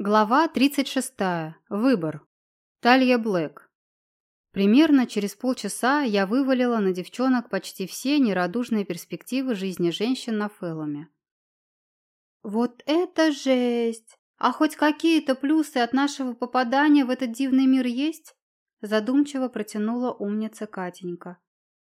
Глава 36. Выбор. Талья Блэк. Примерно через полчаса я вывалила на девчонок почти все нерадужные перспективы жизни женщин на Феллуме. «Вот это жесть! А хоть какие-то плюсы от нашего попадания в этот дивный мир есть?» Задумчиво протянула умница Катенька.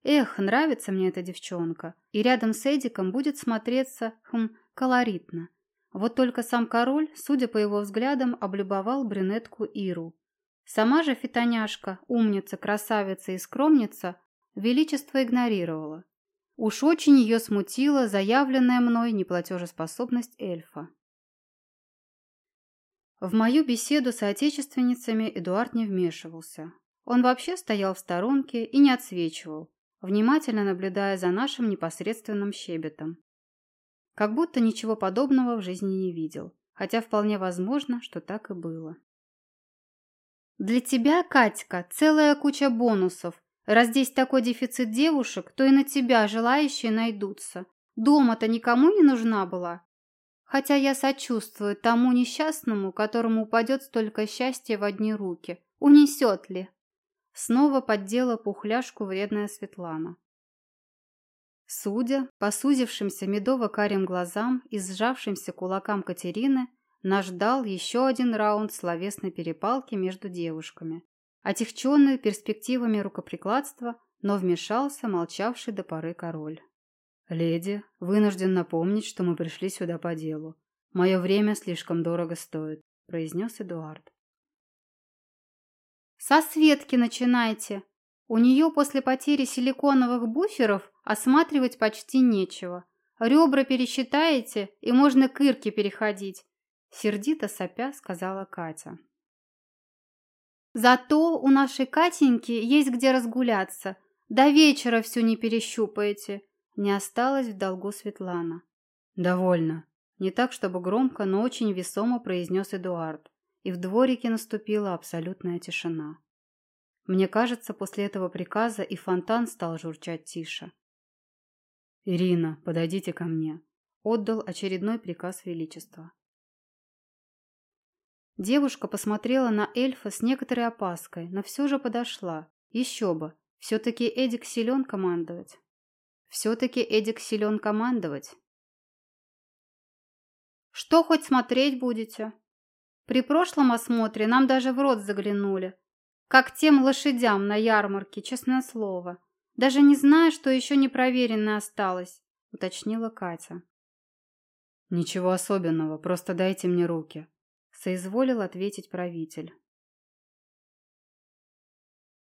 «Эх, нравится мне эта девчонка, и рядом с Эдиком будет смотреться, хм, колоритно». Вот только сам король, судя по его взглядам, облюбовал брюнетку Иру. Сама же фитоняшка, умница, красавица и скромница, величество игнорировала. Уж очень ее смутила заявленная мной неплатежеспособность эльфа. В мою беседу с отечественницами Эдуард не вмешивался. Он вообще стоял в сторонке и не отсвечивал, внимательно наблюдая за нашим непосредственным щебетом. Как будто ничего подобного в жизни не видел, хотя вполне возможно, что так и было. «Для тебя, Катька, целая куча бонусов. Раз здесь такой дефицит девушек, то и на тебя желающие найдутся. Дома-то никому не нужна была. Хотя я сочувствую тому несчастному, которому упадет столько счастья в одни руки. Унесет ли?» Снова поддела пухляшку вредная Светлана. Судя по сузившимся медово-карим глазам и сжавшимся кулакам Катерины, нас ждал еще один раунд словесной перепалки между девушками, отягченный перспективами рукоприкладства, но вмешался молчавший до поры король. «Леди, вынужден напомнить, что мы пришли сюда по делу. Мое время слишком дорого стоит», – произнес Эдуард. «Со Светки начинайте. У нее после потери силиконовых буферов осматривать почти нечего. Ребра пересчитаете, и можно к Ирке переходить, сердито сопя сказала Катя. Зато у нашей Катеньки есть где разгуляться. До вечера всю не перещупаете. Не осталось в долгу Светлана. Довольно. Не так, чтобы громко, но очень весомо произнес Эдуард. И в дворике наступила абсолютная тишина. Мне кажется, после этого приказа и фонтан стал журчать тише. «Ирина, подойдите ко мне», – отдал очередной приказ Величества. Девушка посмотрела на эльфа с некоторой опаской, но все же подошла. Еще бы, все-таки Эдик силен командовать. Все-таки Эдик силен командовать. Что хоть смотреть будете? При прошлом осмотре нам даже в рот заглянули. Как тем лошадям на ярмарке, честное слово. Даже не знаю, что еще не проверено осталось, уточнила Катя. Ничего особенного, просто дайте мне руки, соизволил ответить правитель.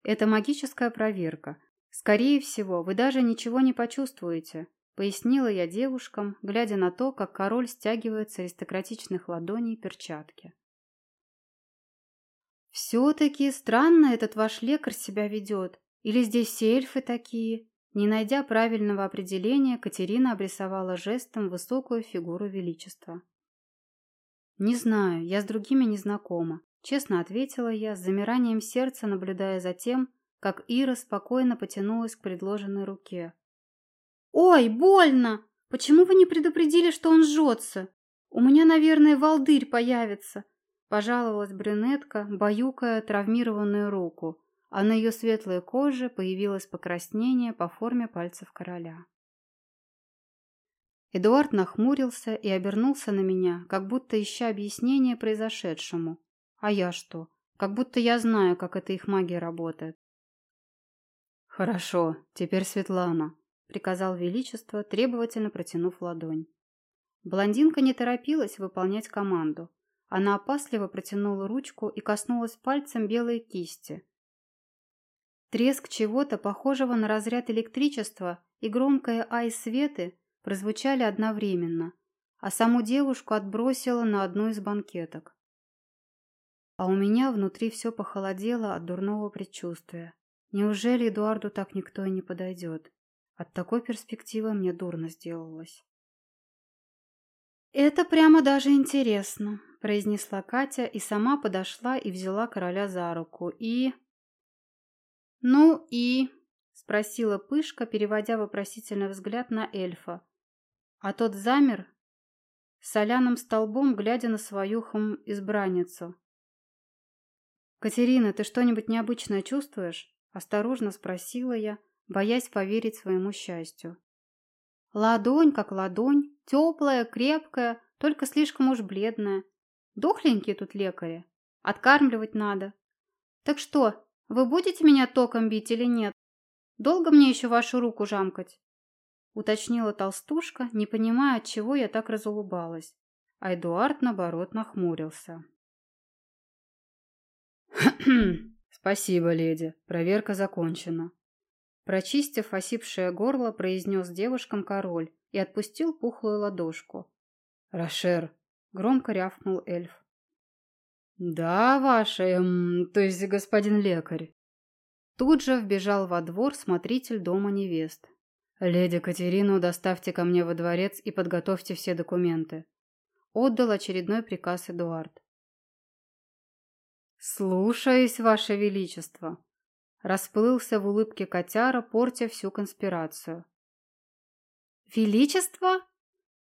Это магическая проверка. Скорее всего, вы даже ничего не почувствуете, пояснила я девушкам, глядя на то, как король стягивает с аристократичных ладоней перчатки. «Все-таки странно этот ваш лекарь себя ведет. Или здесь все эльфы такие? Не найдя правильного определения, Катерина обрисовала жестом высокую фигуру величества. «Не знаю, я с другими не знакома», – честно ответила я, с замиранием сердца наблюдая за тем, как Ира спокойно потянулась к предложенной руке. «Ой, больно! Почему вы не предупредили, что он жжется? У меня, наверное, волдырь появится», – пожаловалась брюнетка, баюкая травмированную руку – а на ее светлой коже появилось покраснение по форме пальцев короля. Эдуард нахмурился и обернулся на меня, как будто ища объяснение произошедшему. А я что? Как будто я знаю, как эта их магия работает. «Хорошо, теперь Светлана», — приказал Величество, требовательно протянув ладонь. Блондинка не торопилась выполнять команду. Она опасливо протянула ручку и коснулась пальцем белой кисти, Треск чего-то, похожего на разряд электричества, и громкое «Ай, Светы» прозвучали одновременно, а саму девушку отбросило на одну из банкеток. А у меня внутри все похолодело от дурного предчувствия. Неужели Эдуарду так никто и не подойдет? От такой перспективы мне дурно сделалось. «Это прямо даже интересно», – произнесла Катя и сама подошла и взяла короля за руку, и... «Ну и?» – спросила Пышка, переводя вопросительный взгляд на эльфа. А тот замер, соляным столбом, глядя на свою хм избранницу. «Катерина, ты что-нибудь необычное чувствуешь?» – осторожно спросила я, боясь поверить своему счастью. Ладонь как ладонь, теплая, крепкая, только слишком уж бледная. Дохленькие тут лекари. Откармливать надо. Так что, вы будете меня током бить или нет? Долго мне еще вашу руку жамкать? Уточнила толстушка, не понимая, от чего я так разулыбалась. А Эдуард, наоборот, нахмурился. «Спасибо, леди. Проверка закончена». Прочистив осипшее горло, произнес девушкам король и отпустил пухлую ладошку. «Рошер!» — громко рявкнул эльф. «Да, ваше, эм, то есть господин лекарь». Тут же вбежал во двор смотритель дома невест. «Леди Катерину доставьте ко мне во дворец и подготовьте все документы». Отдал очередной приказ Эдуард. «Слушаюсь, ваше величество», Расплылся в улыбке котяра, портя всю конспирацию. «Величество?»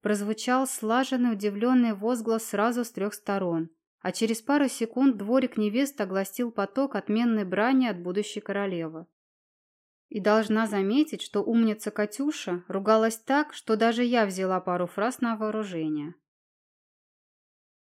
Прозвучал слаженный удивленный возглас сразу с трех сторон, а через пару секунд дворик невест огласил поток отменной брани от будущей королевы. И должна заметить, что умница Катюша ругалась так, что даже я взяла пару фраз на вооружение.